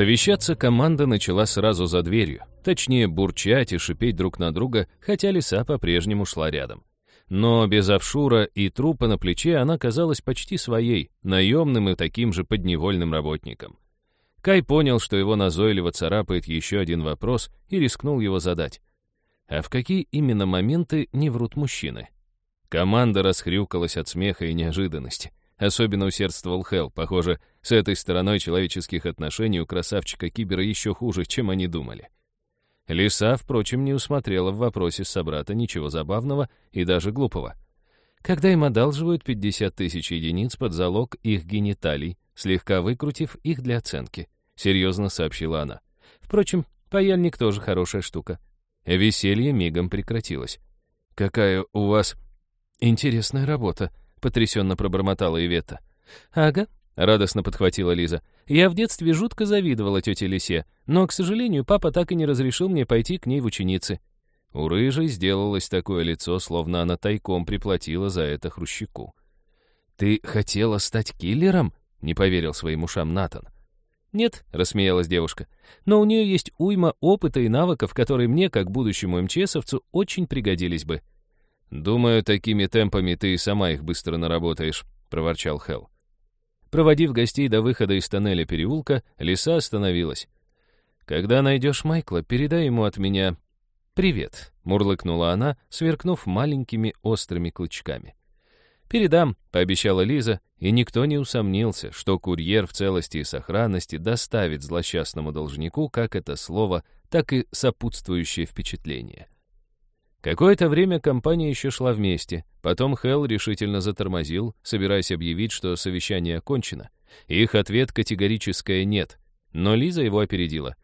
Совещаться команда начала сразу за дверью, точнее бурчать и шипеть друг на друга, хотя лиса по-прежнему шла рядом. Но без офшура и трупа на плече она казалась почти своей, наемным и таким же подневольным работником. Кай понял, что его назойливо царапает еще один вопрос и рискнул его задать. А в какие именно моменты не врут мужчины? Команда расхрюкалась от смеха и неожиданности. Особенно усердствовал Хелл. Похоже, с этой стороной человеческих отношений у красавчика Кибера еще хуже, чем они думали. Лиса, впрочем, не усмотрела в вопросе собрата ничего забавного и даже глупого. Когда им одалживают 50 тысяч единиц под залог их гениталий, слегка выкрутив их для оценки, серьезно сообщила она. Впрочем, паяльник тоже хорошая штука. Веселье мигом прекратилось. «Какая у вас интересная работа», — потрясенно пробормотала Ивета. «Ага», — радостно подхватила Лиза. «Я в детстве жутко завидовала тете Лисе, но, к сожалению, папа так и не разрешил мне пойти к ней в ученицы». У рыжей сделалось такое лицо, словно она тайком приплатила за это хрущику. «Ты хотела стать киллером?» — не поверил своим ушам Натан. «Нет», — рассмеялась девушка, «но у нее есть уйма опыта и навыков, которые мне, как будущему МЧСовцу, очень пригодились бы». «Думаю, такими темпами ты и сама их быстро наработаешь», — проворчал Хелл. Проводив гостей до выхода из тоннеля переулка, лиса остановилась. «Когда найдешь Майкла, передай ему от меня привет», — мурлыкнула она, сверкнув маленькими острыми клычками. «Передам», — пообещала Лиза, и никто не усомнился, что курьер в целости и сохранности доставит злосчастному должнику как это слово, так и сопутствующее впечатление. Какое-то время компания еще шла вместе. Потом Хелл решительно затормозил, собираясь объявить, что совещание окончено. Их ответ категорическое «нет». Но Лиза его опередила.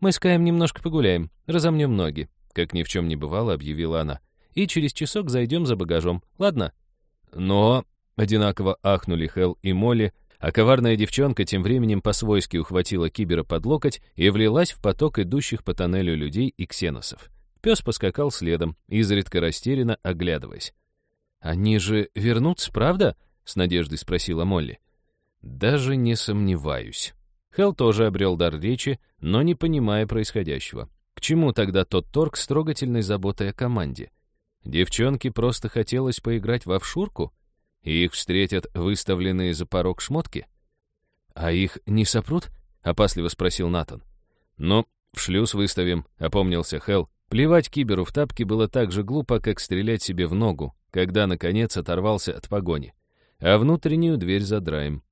«Мы с Каем немножко погуляем, разомнем ноги», как ни в чем не бывало, объявила она. «И через часок зайдем за багажом, ладно?» «Но...» — одинаково ахнули Хелл и Молли, а коварная девчонка тем временем по-свойски ухватила Кибера под локоть и влилась в поток идущих по тоннелю людей и ксеносов. Пес поскакал следом, изредка растерянно оглядываясь. «Они же вернутся, правда?» — с надеждой спросила Молли. «Даже не сомневаюсь». Хелл тоже обрел дар речи, но не понимая происходящего. К чему тогда тот торг с трогательной заботой о команде? Девчонке просто хотелось поиграть в офшурку, и их встретят выставленные за порог шмотки? «А их не сопрут?» — опасливо спросил Натан. «Ну, в шлюз выставим», — опомнился Хелл, Плевать киберу в тапки было так же глупо, как стрелять себе в ногу, когда, наконец, оторвался от погони. А внутреннюю дверь задраем.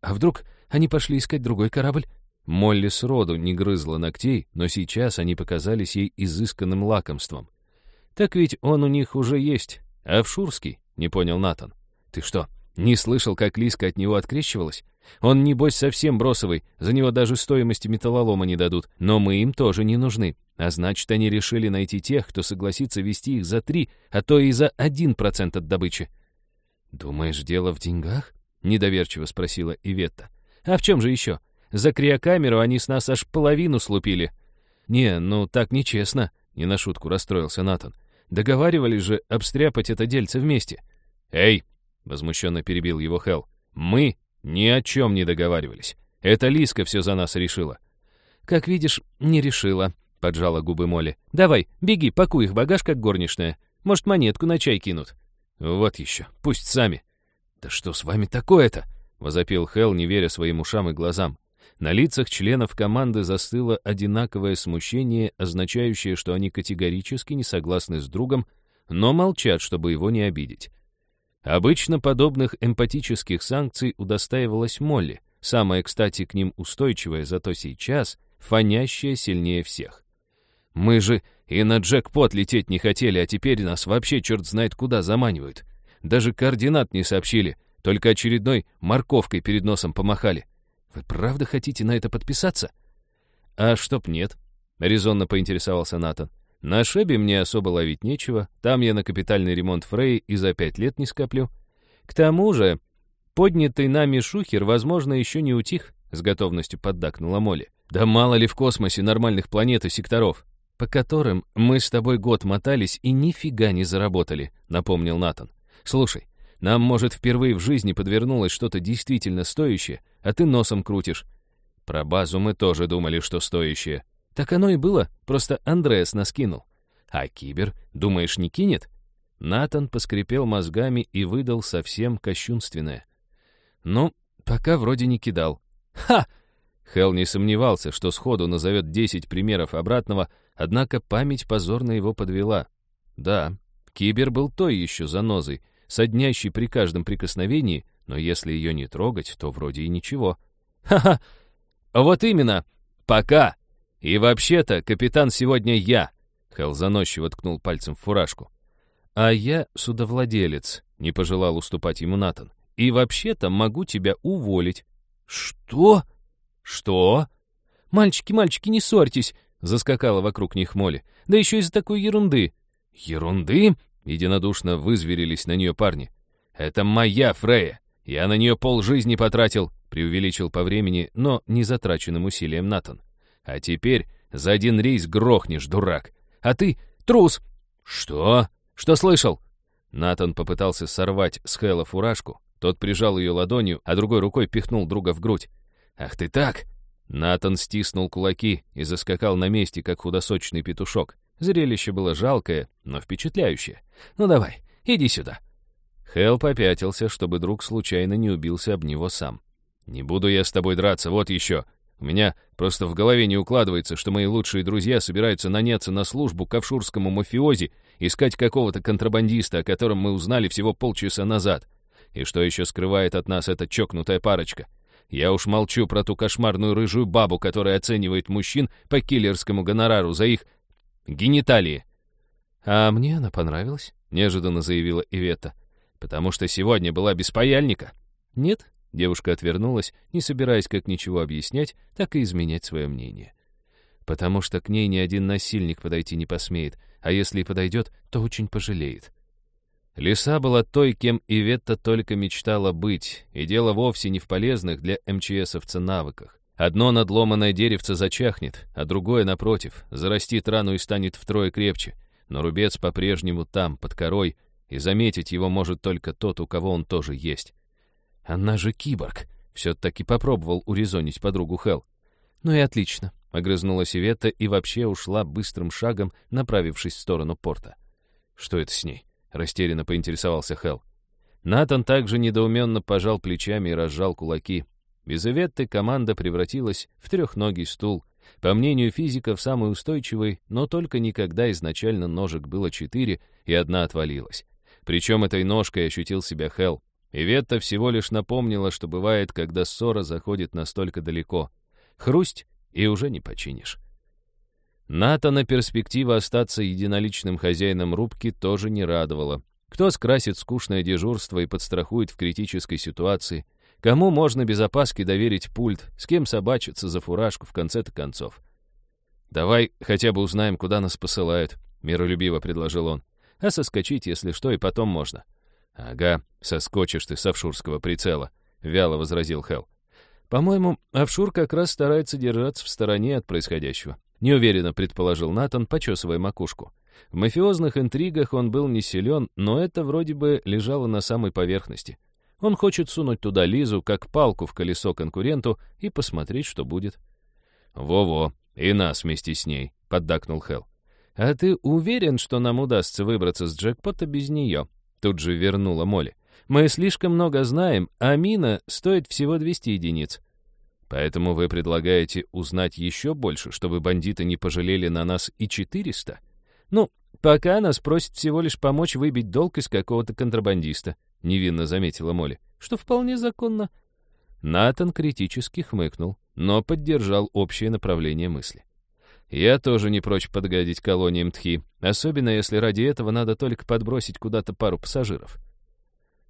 А вдруг они пошли искать другой корабль? Молли сроду не грызла ногтей, но сейчас они показались ей изысканным лакомством. Так ведь он у них уже есть. А в Шурский, не понял Натан. Ты что, не слышал, как Лиска от него открещивалась? Он, небось, совсем бросовый, за него даже стоимости металлолома не дадут, но мы им тоже не нужны. А значит, они решили найти тех, кто согласится вести их за три, а то и за один процент от добычи. «Думаешь, дело в деньгах?» — недоверчиво спросила Иветта. «А в чем же еще? За криокамеру они с нас аж половину слупили». «Не, ну так нечестно», — не на шутку расстроился Натан. «Договаривались же обстряпать это дельце вместе». «Эй!» — возмущенно перебил его Хелл. «Мы ни о чем не договаривались. Это Лиска все за нас решила». «Как видишь, не решила», — поджала губы Молли. «Давай, беги, пакуй их багаж, как горничная. Может, монетку на чай кинут». «Вот еще, пусть сами». «Да что с вами такое-то?» — возопил Хелл, не веря своим ушам и глазам. На лицах членов команды застыло одинаковое смущение, означающее, что они категорически не согласны с другом, но молчат, чтобы его не обидеть. Обычно подобных эмпатических санкций удостаивалась Молли, самая, кстати, к ним устойчивая, зато сейчас фонящая сильнее всех. Мы же и на джекпот лететь не хотели, а теперь нас вообще черт знает куда заманивают. Даже координат не сообщили, только очередной морковкой перед носом помахали. Вы правда хотите на это подписаться? А чтоб нет, резонно поинтересовался Натан. На Шебе мне особо ловить нечего, там я на капитальный ремонт Фрей и за пять лет не скоплю. К тому же, поднятый нами шухер, возможно, еще не утих, с готовностью поддакнула Молли. Да мало ли в космосе нормальных планет и секторов по которым мы с тобой год мотались и нифига не заработали», — напомнил Натан. «Слушай, нам, может, впервые в жизни подвернулось что-то действительно стоящее, а ты носом крутишь. Про базу мы тоже думали, что стоящее. Так оно и было, просто Андреас наскинул. А Кибер, думаешь, не кинет? Натан поскрипел мозгами и выдал совсем кощунственное. Ну, пока вроде не кидал. Ха! Хелл не сомневался, что сходу назовет 10 примеров обратного, однако память позорно его подвела. Да, Кибер был той еще занозой, соднящей при каждом прикосновении, но если ее не трогать, то вроде и ничего. «Ха-ха! Вот именно! Пока! И вообще-то, капитан сегодня я!» Хелл заносчиво ткнул пальцем в фуражку. «А я судовладелец», — не пожелал уступать ему Натан. «И вообще-то могу тебя уволить». «Что?» «Что?» «Мальчики, мальчики, не ссорьтесь!» — заскакала вокруг них Молли. «Да еще из-за такой ерунды!» «Ерунды?» — единодушно вызверились на нее парни. «Это моя Фрея! Я на нее полжизни потратил!» — преувеличил по времени, но не затраченным усилием Натан. «А теперь за один рейс грохнешь, дурак! А ты трус!» «Что? Что слышал?» Натан попытался сорвать с Хэлла фуражку. Тот прижал ее ладонью, а другой рукой пихнул друга в грудь. «Ах ты так!» Натан стиснул кулаки и заскакал на месте, как худосочный петушок. Зрелище было жалкое, но впечатляющее. «Ну давай, иди сюда». Хелл попятился, чтобы друг случайно не убился об него сам. «Не буду я с тобой драться, вот еще. У меня просто в голове не укладывается, что мои лучшие друзья собираются наняться на службу к мафиози, искать какого-то контрабандиста, о котором мы узнали всего полчаса назад. И что еще скрывает от нас эта чокнутая парочка? Я уж молчу про ту кошмарную рыжую бабу, которая оценивает мужчин по киллерскому гонорару за их гениталии. «А мне она понравилась», — неожиданно заявила Ивета. «Потому что сегодня была без паяльника». «Нет», — девушка отвернулась, не собираясь как ничего объяснять, так и изменять свое мнение. «Потому что к ней ни один насильник подойти не посмеет, а если и подойдет, то очень пожалеет». Лиса была той, кем Иветта только мечтала быть, и дело вовсе не в полезных для МЧСовца навыках. Одно надломанное деревце зачахнет, а другое, напротив, зарастит рану и станет втрое крепче. Но рубец по-прежнему там, под корой, и заметить его может только тот, у кого он тоже есть. Она же киборг. Все-таки попробовал урезонить подругу Хел. Ну и отлично, огрызнулась Иветта и вообще ушла быстрым шагом, направившись в сторону порта. Что это с ней? — растерянно поинтересовался Хелл. Натан также недоуменно пожал плечами и разжал кулаки. Без Иветты команда превратилась в трехногий стул. По мнению физиков, самый устойчивый, но только никогда изначально ножек было четыре, и одна отвалилась. Причем этой ножкой ощутил себя Хелл. Иветта всего лишь напомнила, что бывает, когда ссора заходит настолько далеко. Хрусть, и уже не починишь. Натана перспектива остаться единоличным хозяином рубки тоже не радовала. Кто скрасит скучное дежурство и подстрахует в критической ситуации? Кому можно без опаски доверить пульт? С кем собачиться за фуражку в конце-то концов? «Давай хотя бы узнаем, куда нас посылают», — миролюбиво предложил он. «А соскочить, если что, и потом можно». «Ага, соскочишь ты с офшурского прицела», — вяло возразил Хелл. «По-моему, офшур как раз старается держаться в стороне от происходящего. Неуверенно предположил Натан, почесывая макушку. В мафиозных интригах он был не силен, но это вроде бы лежало на самой поверхности. Он хочет сунуть туда Лизу, как палку в колесо конкуренту, и посмотреть, что будет. «Во-во, и нас вместе с ней», — поддакнул Хелл. «А ты уверен, что нам удастся выбраться с джекпота без нее?» Тут же вернула Молли. «Мы слишком много знаем, а мина стоит всего 200 единиц. Поэтому вы предлагаете узнать еще больше, чтобы бандиты не пожалели на нас и 400? Ну, пока нас просят всего лишь помочь выбить долг из какого-то контрабандиста, невинно заметила Молли, что вполне законно. Натан критически хмыкнул, но поддержал общее направление мысли. Я тоже не прочь подгадить колониям Тхи, особенно если ради этого надо только подбросить куда-то пару пассажиров.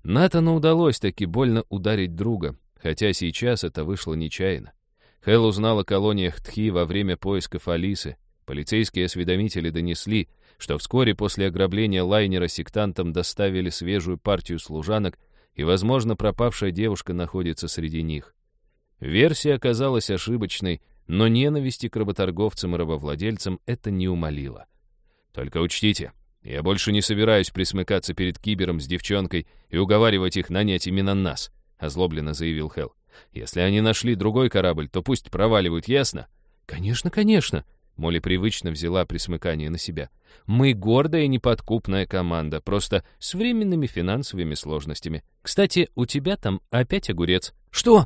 Натану удалось таки больно ударить друга, хотя сейчас это вышло нечаянно. Хэл узнал о колониях Тхи во время поисков Алисы. Полицейские осведомители донесли, что вскоре после ограбления лайнера сектантам доставили свежую партию служанок, и, возможно, пропавшая девушка находится среди них. Версия оказалась ошибочной, но ненависти к работорговцам и рабовладельцам это не умолило. Только учтите, я больше не собираюсь присмыкаться перед кибером с девчонкой и уговаривать их нанять именно нас. — озлобленно заявил Хелл. Если они нашли другой корабль, то пусть проваливают, ясно? Конечно, конечно. Молли привычно взяла присмыкание на себя. Мы гордая и неподкупная команда, просто с временными финансовыми сложностями. Кстати, у тебя там опять огурец. Что?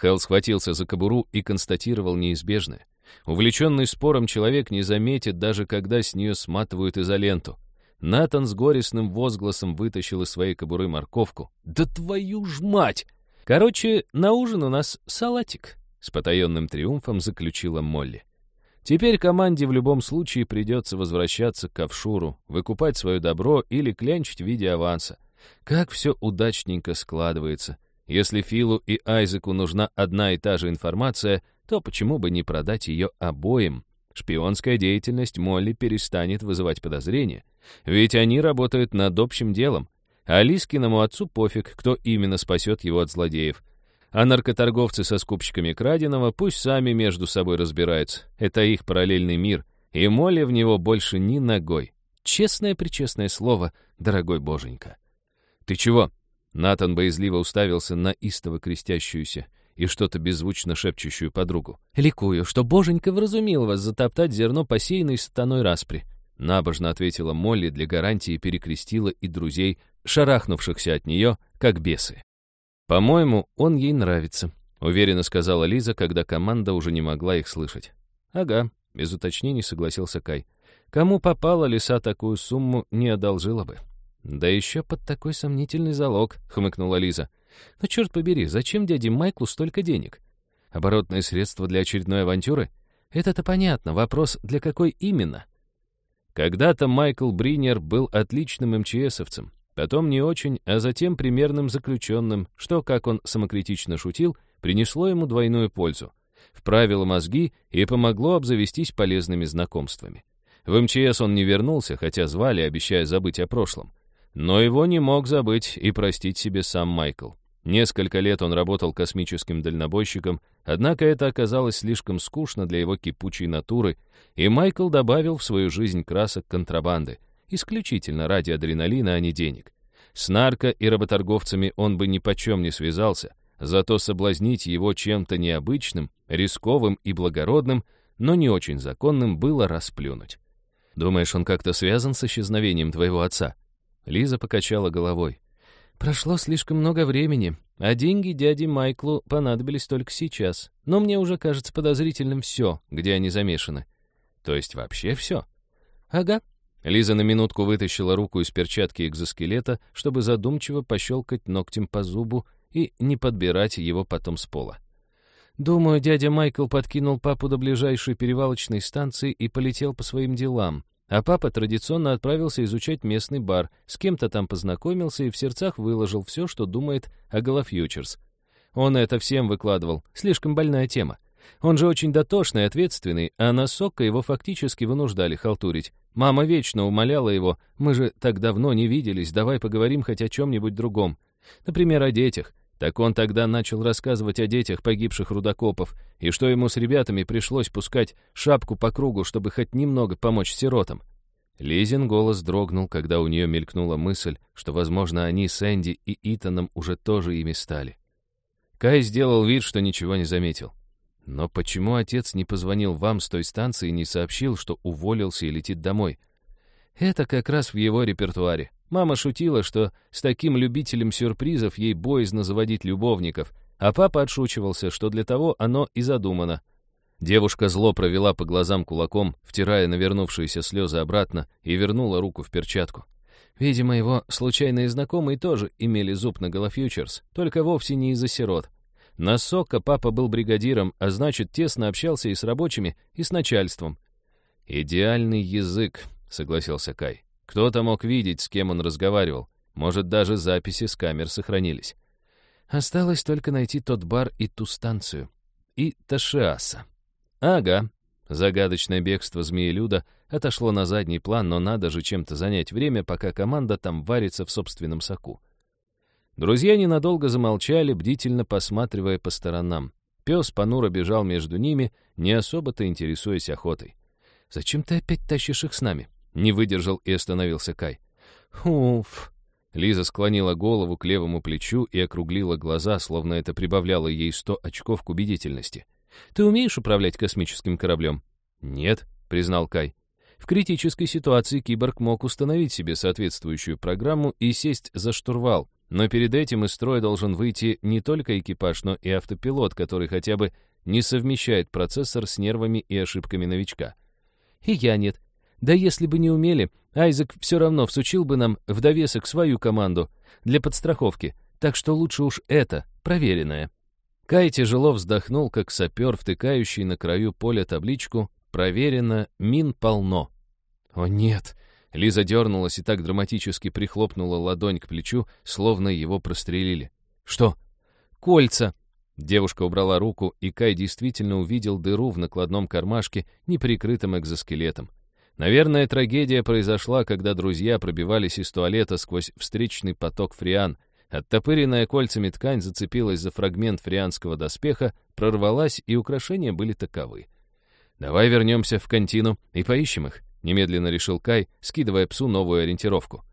Хелл схватился за кобуру и констатировал неизбежное. Увлеченный спором человек не заметит, даже когда с нее сматывают изоленту. Натан с горестным возгласом вытащил из своей кобуры морковку. «Да твою ж мать!» «Короче, на ужин у нас салатик», — с потаенным триумфом заключила Молли. Теперь команде в любом случае придется возвращаться к офшуру, выкупать свое добро или клянчить в виде аванса. Как все удачненько складывается. Если Филу и Айзеку нужна одна и та же информация, то почему бы не продать ее обоим? Шпионская деятельность Молли перестанет вызывать подозрения. Ведь они работают над общим делом. А Лискиному отцу пофиг, кто именно спасет его от злодеев. А наркоторговцы со скупщиками краденого пусть сами между собой разбираются. Это их параллельный мир, и Молли в него больше ни ногой. Честное-пречестное слово, дорогой боженька. «Ты чего?» Натан боязливо уставился на истово крестящуюся и что-то беззвучно шепчущую подругу. «Ликую, что боженька вразумил вас затоптать зерно посеянной сатаной распри. Набожно ответила Молли для гарантии перекрестила и друзей, шарахнувшихся от нее, как бесы. «По-моему, он ей нравится», — уверенно сказала Лиза, когда команда уже не могла их слышать. «Ага», — без уточнений согласился Кай. «Кому попала лиса такую сумму, не одолжила бы». «Да еще под такой сомнительный залог», — хмыкнула Лиза. «Но черт побери, зачем дяде Майклу столько денег? Оборотное средство для очередной авантюры? Это-то понятно, вопрос, для какой именно?» Когда-то Майкл Бринер был отличным МЧСовцем, потом не очень, а затем примерным заключенным, что, как он самокритично шутил, принесло ему двойную пользу. Вправило мозги и помогло обзавестись полезными знакомствами. В МЧС он не вернулся, хотя звали, обещая забыть о прошлом. Но его не мог забыть и простить себе сам Майкл. Несколько лет он работал космическим дальнобойщиком, однако это оказалось слишком скучно для его кипучей натуры, и Майкл добавил в свою жизнь красок контрабанды, исключительно ради адреналина, а не денег. С нарко и работорговцами он бы ни почем не связался, зато соблазнить его чем-то необычным, рисковым и благородным, но не очень законным, было расплюнуть. «Думаешь, он как-то связан с исчезновением твоего отца?» Лиза покачала головой. Прошло слишком много времени, а деньги дяде Майклу понадобились только сейчас. Но мне уже кажется подозрительным все, где они замешаны. То есть вообще все? Ага. Лиза на минутку вытащила руку из перчатки экзоскелета, чтобы задумчиво пощелкать ногтем по зубу и не подбирать его потом с пола. Думаю, дядя Майкл подкинул папу до ближайшей перевалочной станции и полетел по своим делам. А папа традиционно отправился изучать местный бар, с кем-то там познакомился и в сердцах выложил все, что думает о Голофьючерс. Он это всем выкладывал, слишком больная тема. Он же очень дотошный и ответственный, а на его фактически вынуждали халтурить. Мама вечно умоляла его, мы же так давно не виделись, давай поговорим хоть о чем-нибудь другом. Например, о детях. Так он тогда начал рассказывать о детях погибших рудокопов, и что ему с ребятами пришлось пускать шапку по кругу, чтобы хоть немного помочь сиротам. Лизин голос дрогнул, когда у нее мелькнула мысль, что, возможно, они с Энди и Итаном уже тоже ими стали. Кай сделал вид, что ничего не заметил. Но почему отец не позвонил вам с той станции и не сообщил, что уволился и летит домой? Это как раз в его репертуаре. Мама шутила, что с таким любителем сюрпризов ей боязно заводить любовников, а папа отшучивался, что для того оно и задумано. Девушка зло провела по глазам кулаком, втирая навернувшиеся слезы обратно, и вернула руку в перчатку. Видимо, его случайные знакомые тоже имели зуб на Голофьючерс, только вовсе не из-за сирот. На Сока папа был бригадиром, а значит, тесно общался и с рабочими, и с начальством. «Идеальный язык», — согласился Кай. Кто-то мог видеть, с кем он разговаривал. Может, даже записи с камер сохранились. Осталось только найти тот бар и ту станцию. И Ташиаса. Ага. Загадочное бегство змеелюда отошло на задний план, но надо же чем-то занять время, пока команда там варится в собственном соку. Друзья ненадолго замолчали, бдительно посматривая по сторонам. Пес понуро бежал между ними, не особо-то интересуясь охотой. «Зачем ты опять тащишь их с нами?» Не выдержал и остановился Кай. «Уф!» Лиза склонила голову к левому плечу и округлила глаза, словно это прибавляло ей сто очков к убедительности. «Ты умеешь управлять космическим кораблем?» «Нет», — признал Кай. В критической ситуации киборг мог установить себе соответствующую программу и сесть за штурвал, но перед этим из строя должен выйти не только экипаж, но и автопилот, который хотя бы не совмещает процессор с нервами и ошибками новичка. И я нет. Да если бы не умели, Айзек все равно всучил бы нам в довесок свою команду для подстраховки, так что лучше уж это, проверенное. Кай тяжело вздохнул, как сапер, втыкающий на краю поля табличку «Проверено, мин полно». «О нет!» Лиза дернулась и так драматически прихлопнула ладонь к плечу, словно его прострелили. «Что?» «Кольца!» Девушка убрала руку, и Кай действительно увидел дыру в накладном кармашке, неприкрытым экзоскелетом. Наверное, трагедия произошла, когда друзья пробивались из туалета сквозь встречный поток фриан. Оттопыренная кольцами ткань зацепилась за фрагмент фрианского доспеха, прорвалась, и украшения были таковы. «Давай вернемся в контину и поищем их», — немедленно решил Кай, скидывая псу новую ориентировку.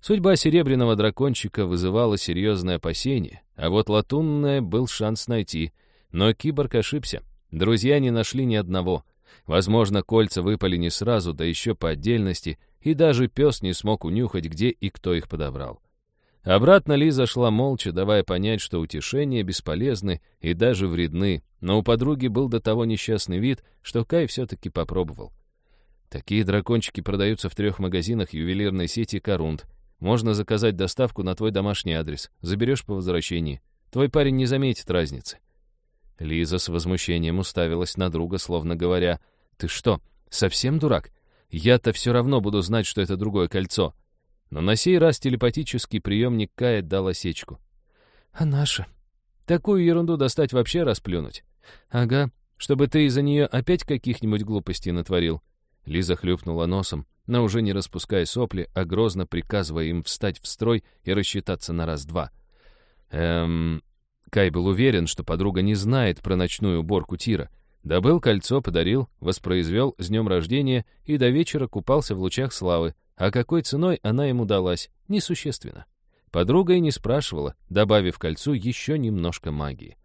Судьба серебряного дракончика вызывала серьезное опасение, а вот латунная был шанс найти. Но киборг ошибся. Друзья не нашли ни одного. Возможно, кольца выпали не сразу, да еще по отдельности, и даже пес не смог унюхать, где и кто их подобрал. Обратно Лиза шла молча, давая понять, что утешения бесполезны и даже вредны, но у подруги был до того несчастный вид, что Кай все-таки попробовал. Такие дракончики продаются в трех магазинах ювелирной сети «Корунд». Можно заказать доставку на твой домашний адрес. Заберешь по возвращении. Твой парень не заметит разницы. Лиза с возмущением уставилась на друга, словно говоря, «Ты что, совсем дурак? Я-то все равно буду знать, что это другое кольцо». Но на сей раз телепатический приемник Кая дал осечку. «А наша?» «Такую ерунду достать вообще расплюнуть?» «Ага, чтобы ты из-за нее опять каких-нибудь глупостей натворил». Лиза хлюпнула носом, но уже не распуская сопли, а грозно приказывая им встать в строй и рассчитаться на раз-два. Эм... Кай был уверен, что подруга не знает про ночную уборку тира. Добыл кольцо, подарил, воспроизвел с днем рождения и до вечера купался в лучах славы, а какой ценой она ему далась, несущественно. Подруга и не спрашивала, добавив кольцу еще немножко магии.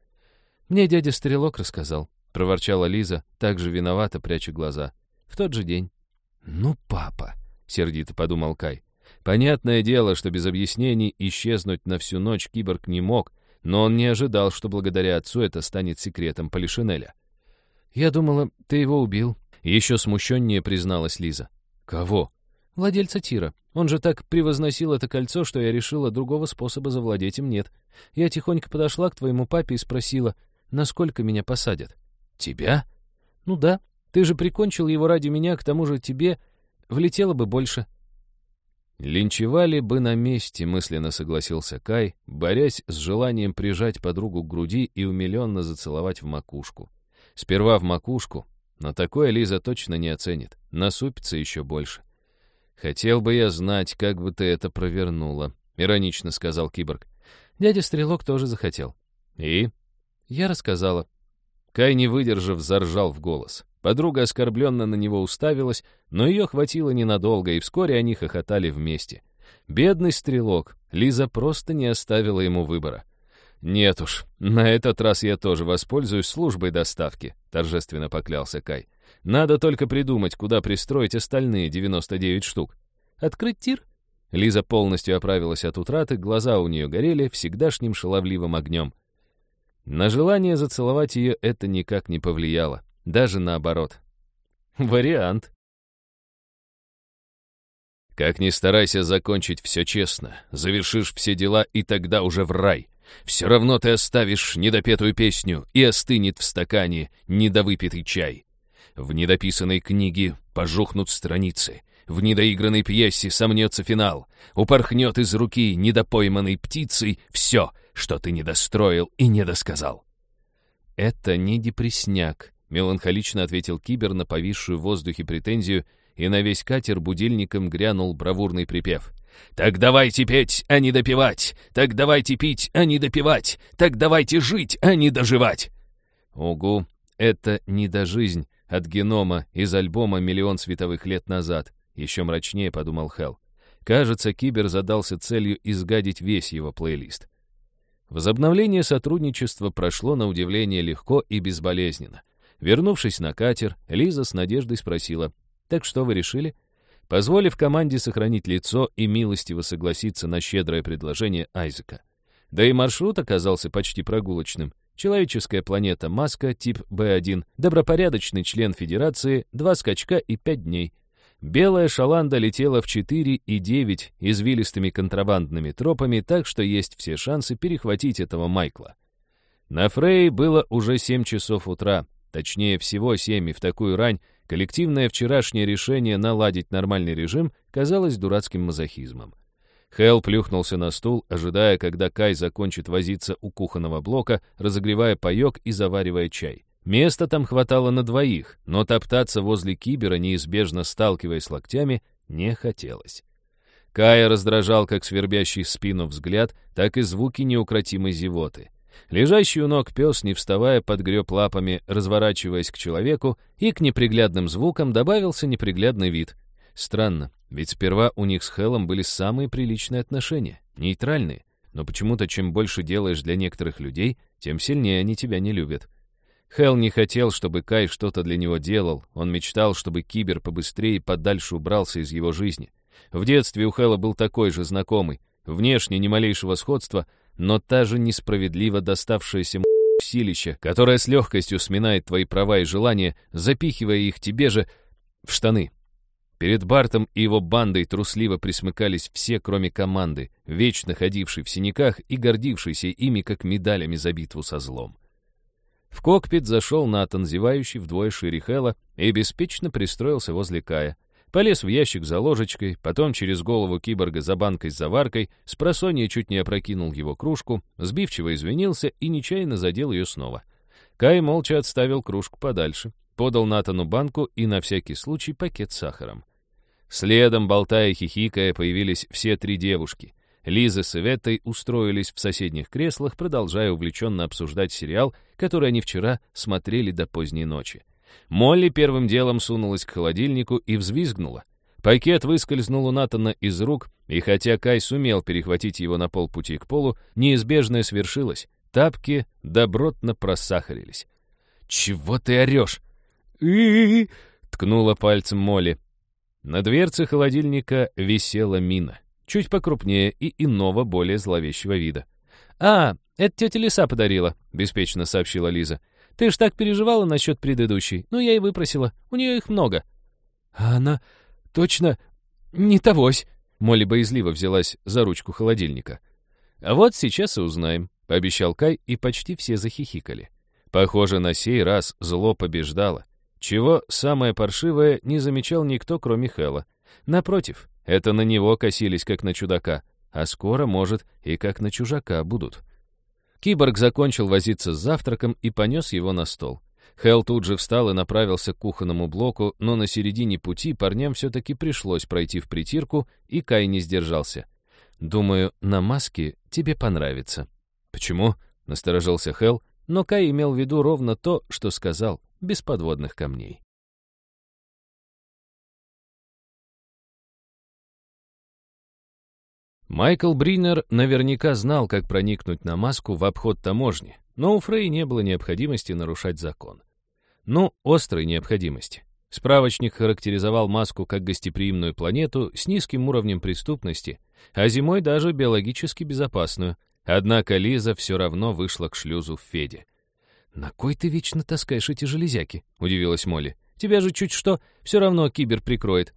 «Мне дядя Стрелок рассказал», — проворчала Лиза, также виновата, пряча глаза. «В тот же день». «Ну, папа», — сердито подумал Кай. Понятное дело, что без объяснений исчезнуть на всю ночь киборг не мог, но он не ожидал, что благодаря отцу это станет секретом Полишинеля. «Я думала, ты его убил», — еще смущеннее призналась Лиза. «Кого?» «Владельца тира. Он же так превозносил это кольцо, что я решила, другого способа завладеть им нет. Я тихонько подошла к твоему папе и спросила, насколько меня посадят». «Тебя?» «Ну да. Ты же прикончил его ради меня, к тому же тебе влетело бы больше». «Линчевали бы на месте», — мысленно согласился Кай, борясь с желанием прижать подругу к груди и умиленно зацеловать в макушку. Сперва в макушку, но такое Лиза точно не оценит, насупится еще больше. «Хотел бы я знать, как бы ты это провернула», — иронично сказал киборг. Дядя Стрелок тоже захотел. «И?» Я рассказала. Кай, не выдержав, заржал в голос. Подруга оскорбленно на него уставилась, но ее хватило ненадолго, и вскоре они хохотали вместе. Бедный стрелок, Лиза просто не оставила ему выбора. «Нет уж, на этот раз я тоже воспользуюсь службой доставки», — торжественно поклялся Кай. «Надо только придумать, куда пристроить остальные 99 штук». «Открыть тир?» Лиза полностью оправилась от утраты, глаза у нее горели всегдашним шаловливым огнем. На желание зацеловать ее это никак не повлияло. Даже наоборот. Вариант. Как ни старайся закончить все честно, завершишь все дела и тогда уже в рай. Все равно ты оставишь недопетую песню и остынет в стакане недовыпитый чай. В недописанной книге пожухнут страницы, в недоигранной пьесе сомнется финал, упорхнет из руки недопойманной птицей все, что ты недостроил и недосказал. Это не депресняк, Меланхолично ответил Кибер на повисшую в воздухе претензию, и на весь катер будильником грянул бравурный припев. «Так давайте петь, а не допевать! Так давайте пить, а не допивать! Так давайте жить, а не доживать!» Угу, это не до жизнь от генома из альбома «Миллион световых лет назад», еще мрачнее подумал Хелл. Кажется, Кибер задался целью изгадить весь его плейлист. Возобновление сотрудничества прошло на удивление легко и безболезненно. Вернувшись на катер, Лиза с надеждой спросила, «Так что вы решили?» Позволив команде сохранить лицо и милостиво согласиться на щедрое предложение Айзека. Да и маршрут оказался почти прогулочным. Человеческая планета Маска, тип Б1, добропорядочный член Федерации, два скачка и пять дней. Белая шаланда летела в 4 и 9 извилистыми контрабандными тропами, так что есть все шансы перехватить этого Майкла. На Фрей было уже 7 часов утра, точнее всего 7, и в такую рань коллективное вчерашнее решение наладить нормальный режим казалось дурацким мазохизмом. Хелл плюхнулся на стул, ожидая, когда Кай закончит возиться у кухонного блока, разогревая паёк и заваривая чай. Места там хватало на двоих, но топтаться возле кибера, неизбежно сталкиваясь локтями, не хотелось. Кая раздражал как свербящий спину взгляд, так и звуки неукротимой зевоты. Лежащий у ног пес, не вставая, подгреб лапами, разворачиваясь к человеку, и к неприглядным звукам добавился неприглядный вид. Странно, ведь сперва у них с Хеллом были самые приличные отношения, нейтральные, но почему-то чем больше делаешь для некоторых людей, тем сильнее они тебя не любят. Хелл не хотел, чтобы Кай что-то для него делал. Он мечтал, чтобы Кибер побыстрее и подальше убрался из его жизни. В детстве у Хэлла был такой же знакомый. Внешне ни малейшего сходства, но та же несправедливо доставшаяся силища, которая с легкостью сминает твои права и желания, запихивая их тебе же в штаны. Перед Бартом и его бандой трусливо присмыкались все, кроме команды, вечно ходившей в синяках и гордившейся ими, как медалями за битву со злом. В кокпит зашел Натан, зевающий вдвое шире Хэла, и беспечно пристроился возле Кая. Полез в ящик за ложечкой, потом через голову киборга за банкой с заваркой, с просонья чуть не опрокинул его кружку, сбивчиво извинился и нечаянно задел ее снова. Кай молча отставил кружку подальше, подал Натану банку и на всякий случай пакет с сахаром. Следом, болтая и хихикая, появились все три девушки. Лиза с Иветтой устроились в соседних креслах, продолжая увлеченно обсуждать сериал, который они вчера смотрели до поздней ночи. Молли первым делом сунулась к холодильнику и взвизгнула. Пакет выскользнул у Натана из рук, и хотя Кай сумел перехватить его на полпути к полу, неизбежное свершилось. Тапки добротно просахарились. «Чего ты орешь?» «И-и-и!» — ткнула пальцем Молли. На дверце холодильника висела мина чуть покрупнее и иного, более зловещего вида. «А, это тетя Лиса подарила», — беспечно сообщила Лиза. «Ты ж так переживала насчет предыдущей. Ну, я и выпросила. У нее их много». «А она точно не тогось», — Молли боязливо взялась за ручку холодильника. «А вот сейчас и узнаем», — пообещал Кай, и почти все захихикали. Похоже, на сей раз зло побеждало. Чего самое паршивое не замечал никто, кроме Хэлла. Напротив, это на него косились, как на чудака, а скоро, может, и как на чужака будут. Киборг закончил возиться с завтраком и понес его на стол. Хелл тут же встал и направился к кухонному блоку, но на середине пути парням все-таки пришлось пройти в притирку, и Кай не сдержался. «Думаю, на маске тебе понравится». «Почему?» — насторожился Хелл, но Кай имел в виду ровно то, что сказал, без подводных камней. Майкл Бринер наверняка знал, как проникнуть на маску в обход таможни, но у Фрей не было необходимости нарушать закон. Ну, острой необходимости. Справочник характеризовал маску как гостеприимную планету с низким уровнем преступности, а зимой даже биологически безопасную. Однако Лиза все равно вышла к шлюзу в Феде. «На кой ты вечно таскаешь эти железяки?» — удивилась Молли. «Тебя же чуть что все равно кибер прикроет.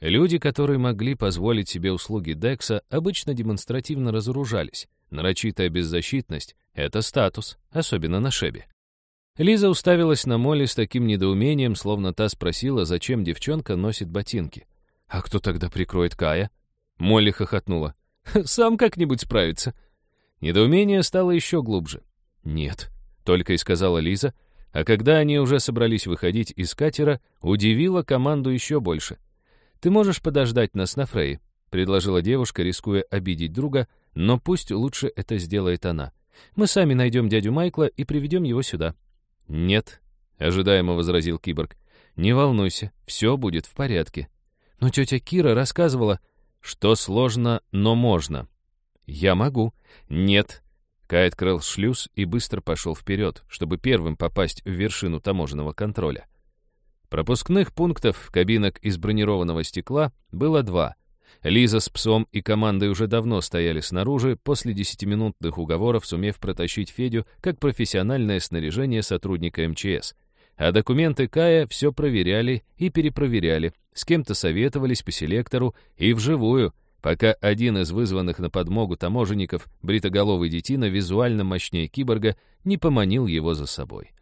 Люди, которые могли позволить себе услуги Декса, обычно демонстративно разоружались. Нарочитая беззащитность — это статус, особенно на Шебе. Лиза уставилась на Молли с таким недоумением, словно та спросила, зачем девчонка носит ботинки. «А кто тогда прикроет Кая?» Молли хохотнула. «Сам как-нибудь справится». Недоумение стало еще глубже. «Нет», — только и сказала Лиза, а когда они уже собрались выходить из катера, удивила команду еще больше. «Ты можешь подождать нас на Фрей», — предложила девушка, рискуя обидеть друга, но пусть лучше это сделает она. «Мы сами найдем дядю Майкла и приведем его сюда». «Нет», — ожидаемо возразил киборг. «Не волнуйся, все будет в порядке». «Но тетя Кира рассказывала...» Что сложно, но можно. Я могу. Нет. Кай открыл шлюз и быстро пошел вперед, чтобы первым попасть в вершину таможенного контроля. Пропускных пунктов кабинок из бронированного стекла было два. Лиза с псом и командой уже давно стояли снаружи, после десятиминутных уговоров сумев протащить Федю как профессиональное снаряжение сотрудника МЧС. А документы Кая все проверяли и перепроверяли, с кем-то советовались по селектору и вживую, пока один из вызванных на подмогу таможенников, бритоголовый детина, визуально мощнее киборга, не поманил его за собой.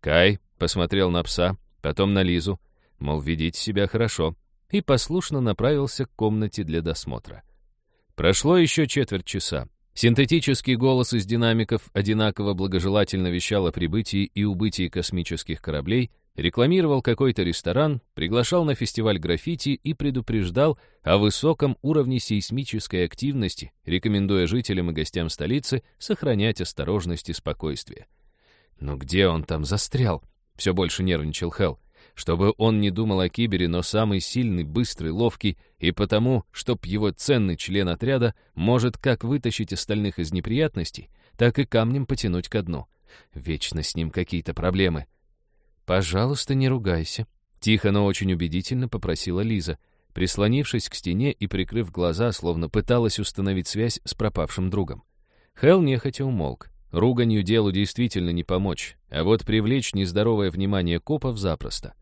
Кай посмотрел на пса, потом на Лизу, мол, ведите себя хорошо, и послушно направился к комнате для досмотра. Прошло еще четверть часа. Синтетический голос из динамиков одинаково благожелательно вещал о прибытии и убытии космических кораблей, рекламировал какой-то ресторан, приглашал на фестиваль граффити и предупреждал о высоком уровне сейсмической активности, рекомендуя жителям и гостям столицы сохранять осторожность и спокойствие. Но где он там застрял? Все больше нервничал Хелл. Чтобы он не думал о Кибере, но самый сильный, быстрый, ловкий, и потому, чтоб его ценный член отряда может как вытащить остальных из неприятностей, так и камнем потянуть ко дну. Вечно с ним какие-то проблемы. «Пожалуйста, не ругайся», — тихо, но очень убедительно попросила Лиза, прислонившись к стене и прикрыв глаза, словно пыталась установить связь с пропавшим другом. Хелл нехотя умолк. Руганью делу действительно не помочь, а вот привлечь нездоровое внимание копов запросто.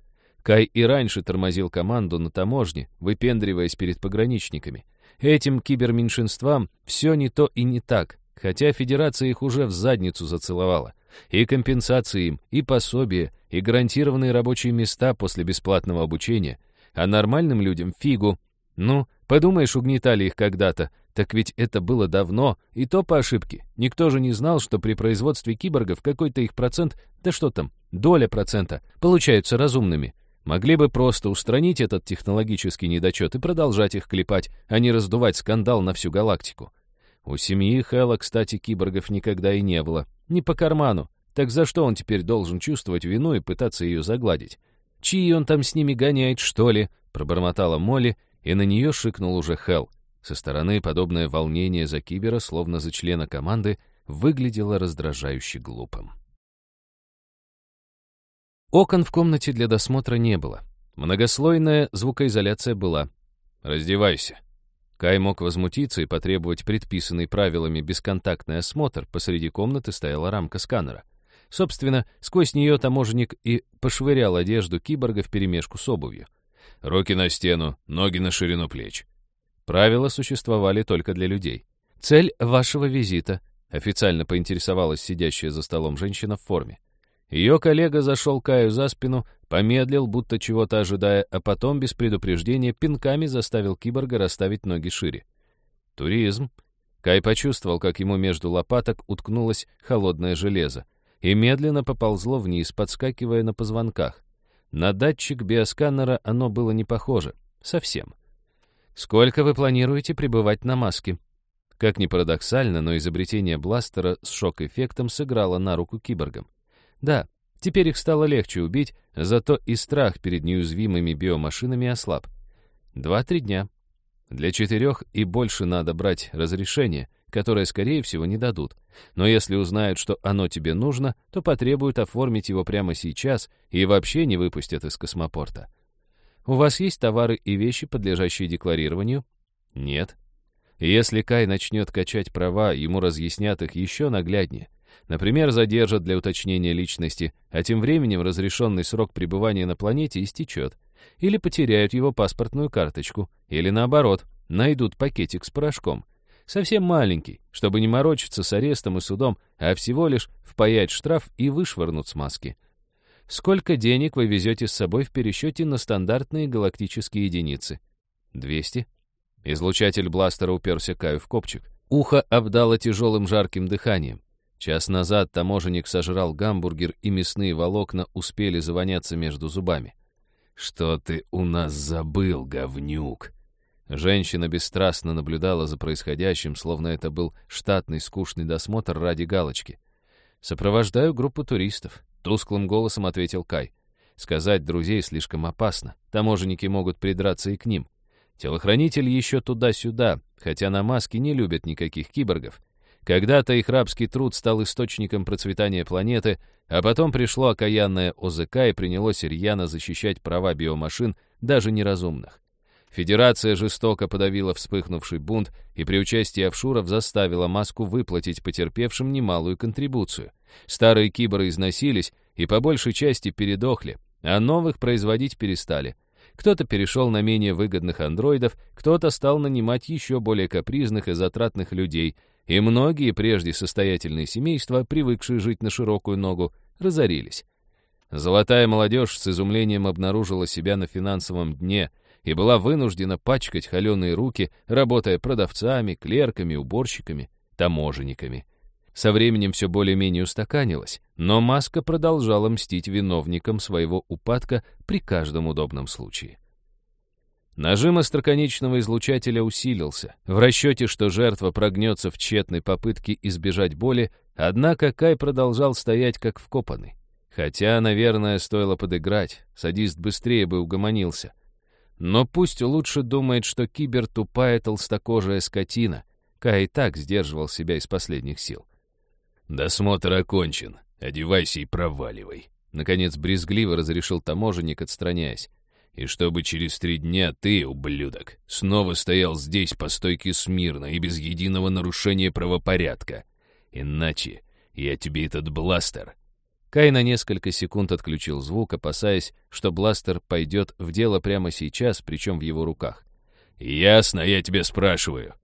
Кай и раньше тормозил команду на таможне, выпендриваясь перед пограничниками. Этим киберменьшинствам все не то и не так, хотя Федерация их уже в задницу зацеловала. И компенсации им, и пособия, и гарантированные рабочие места после бесплатного обучения. А нормальным людям фигу. Ну, подумаешь, угнетали их когда-то. Так ведь это было давно, и то по ошибке. Никто же не знал, что при производстве киборгов какой-то их процент, да что там, доля процента, получаются разумными. Могли бы просто устранить этот технологический недочет и продолжать их клепать, а не раздувать скандал на всю галактику. У семьи Хэлла, кстати, киборгов никогда и не было. Не по карману. Так за что он теперь должен чувствовать вину и пытаться ее загладить? Чьи он там с ними гоняет, что ли? Пробормотала Молли, и на нее шикнул уже Хелл. Со стороны подобное волнение за кибера, словно за члена команды, выглядело раздражающе глупым. Окон в комнате для досмотра не было. Многослойная звукоизоляция была. «Раздевайся». Кай мог возмутиться и потребовать предписанный правилами бесконтактный осмотр. Посреди комнаты стояла рамка сканера. Собственно, сквозь нее таможенник и пошвырял одежду киборга вперемешку с обувью. Руки на стену, ноги на ширину плеч. Правила существовали только для людей. «Цель вашего визита», — официально поинтересовалась сидящая за столом женщина в форме. Ее коллега зашел Каю за спину, помедлил, будто чего-то ожидая, а потом без предупреждения пинками заставил киборга расставить ноги шире. Туризм. Кай почувствовал, как ему между лопаток уткнулось холодное железо и медленно поползло вниз, подскакивая на позвонках. На датчик биосканера оно было не похоже. Совсем. «Сколько вы планируете пребывать на маске?» Как ни парадоксально, но изобретение бластера с шок-эффектом сыграло на руку киборгам. Да, теперь их стало легче убить, зато и страх перед неуязвимыми биомашинами ослаб. Два-три дня. Для четырех и больше надо брать разрешение, которое, скорее всего, не дадут. Но если узнают, что оно тебе нужно, то потребуют оформить его прямо сейчас и вообще не выпустят из космопорта. У вас есть товары и вещи, подлежащие декларированию? Нет. Если Кай начнет качать права, ему разъяснят их еще нагляднее. Например, задержат для уточнения личности, а тем временем разрешенный срок пребывания на планете истечет. Или потеряют его паспортную карточку, или наоборот, найдут пакетик с порошком. Совсем маленький, чтобы не морочиться с арестом и судом, а всего лишь впаять штраф и вышвырнуть с маски. Сколько денег вы везете с собой в пересчете на стандартные галактические единицы? 200. Излучатель бластера уперся Каю в копчик. Ухо обдало тяжелым жарким дыханием. Час назад таможенник сожрал гамбургер, и мясные волокна успели завоняться между зубами. «Что ты у нас забыл, говнюк?» Женщина бесстрастно наблюдала за происходящим, словно это был штатный скучный досмотр ради галочки. «Сопровождаю группу туристов», — тусклым голосом ответил Кай. «Сказать друзей слишком опасно. Таможенники могут придраться и к ним. Телохранитель еще туда-сюда, хотя на маске не любят никаких киборгов. Когда-то их рабский труд стал источником процветания планеты, а потом пришло окаянное ОЗК и принялось рьяно защищать права биомашин, даже неразумных. Федерация жестоко подавила вспыхнувший бунт и при участии офшуров заставила маску выплатить потерпевшим немалую контрибуцию. Старые киборы износились и по большей части передохли, а новых производить перестали. Кто-то перешел на менее выгодных андроидов, кто-то стал нанимать еще более капризных и затратных людей, и многие прежде состоятельные семейства, привыкшие жить на широкую ногу, разорились. Золотая молодежь с изумлением обнаружила себя на финансовом дне и была вынуждена пачкать холеные руки, работая продавцами, клерками, уборщиками, таможенниками. Со временем все более-менее устаканилось, но Маска продолжала мстить виновникам своего упадка при каждом удобном случае. Нажим остроконечного излучателя усилился, в расчете, что жертва прогнется в тщетной попытке избежать боли, однако Кай продолжал стоять как вкопанный. Хотя, наверное, стоило подыграть, садист быстрее бы угомонился. Но пусть лучше думает, что кибер тупая толстокожая скотина. Кай и так сдерживал себя из последних сил. «Досмотр окончен. Одевайся и проваливай», — наконец брезгливо разрешил таможенник, отстраняясь. И чтобы через три дня ты, ублюдок, снова стоял здесь по стойке смирно и без единого нарушения правопорядка. Иначе я тебе этот бластер...» Кай на несколько секунд отключил звук, опасаясь, что бластер пойдет в дело прямо сейчас, причем в его руках. «Ясно, я тебя спрашиваю».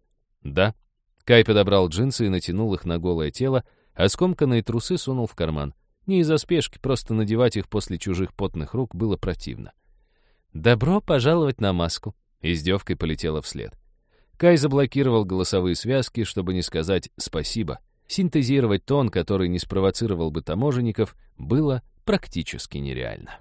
«Да». Кай подобрал джинсы и натянул их на голое тело, а скомканные трусы сунул в карман. Не из-за спешки, просто надевать их после чужих потных рук было противно. «Добро пожаловать на маску!» Издевкой полетела вслед. Кай заблокировал голосовые связки, чтобы не сказать «спасибо». Синтезировать тон, который не спровоцировал бы таможенников, было практически нереально.